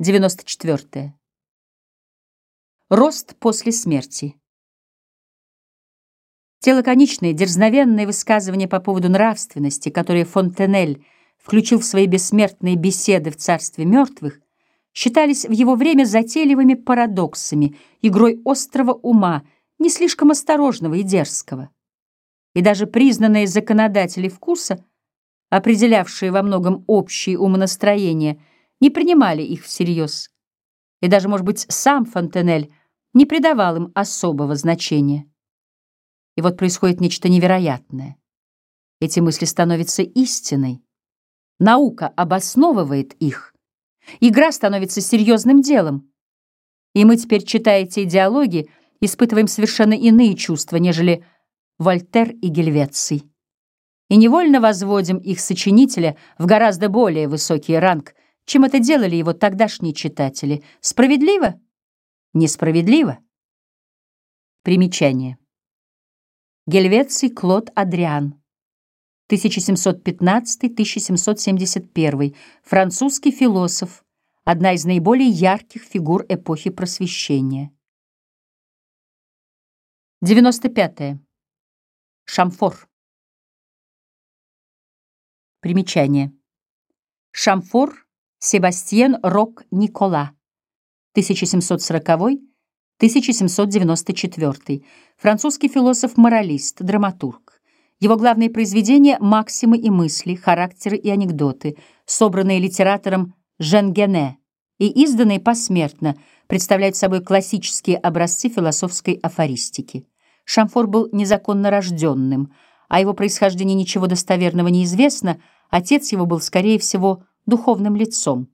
94. Рост после смерти. Те лаконичные, дерзновенные высказывания по поводу нравственности, которые Фонтенель включил в свои бессмертные беседы в царстве мертвых, считались в его время затейливыми парадоксами, игрой острого ума, не слишком осторожного и дерзкого. И даже признанные законодатели вкуса, определявшие во многом общие умонастроения, не принимали их всерьез. И даже, может быть, сам Фонтенель не придавал им особого значения. И вот происходит нечто невероятное. Эти мысли становятся истиной. Наука обосновывает их. Игра становится серьезным делом. И мы теперь, читая эти идеологии, испытываем совершенно иные чувства, нежели Вольтер и Гельвеций. И невольно возводим их сочинителя в гораздо более высокий ранг — чем это делали его тогдашние читатели. Справедливо? Несправедливо? Примечание. Гельвеций Клод Адриан. 1715-1771. Французский философ. Одна из наиболее ярких фигур эпохи Просвещения. 95. -е. Шамфор. Примечание. Шамфор Себастьен Рок Никола, 1740-1794, французский философ-моралист, драматург. Его главные произведения — «Максимы и мысли», «Характеры и анекдоты», собранные литератором Женгене и изданные посмертно, представляют собой классические образцы философской афористики. Шамфор был незаконно рожденным, о его происхождении ничего достоверного не известно, отец его был, скорее всего, духовным лицом.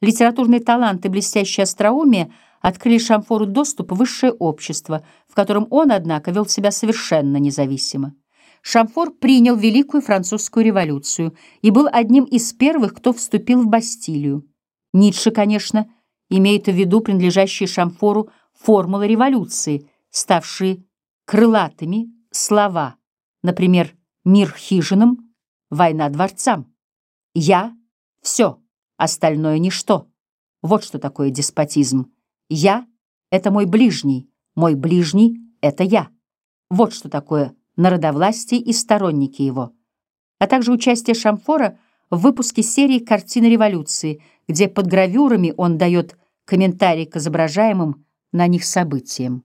Литературный талант и блестящее остроумие открыли Шамфору доступ в высшее общество, в котором он, однако, вел себя совершенно независимо. Шамфор принял Великую Французскую революцию и был одним из первых, кто вступил в Бастилию. Ницше, конечно, имеет в виду принадлежащие Шамфору формулы революции, ставшие крылатыми слова, например, «мир хижинам», «война дворцам». «Я» Все, остальное ничто. Вот что такое деспотизм. Я — это мой ближний, мой ближний — это я. Вот что такое народовластие и сторонники его. А также участие Шамфора в выпуске серии «Картины революции», где под гравюрами он дает комментарий к изображаемым на них событиям.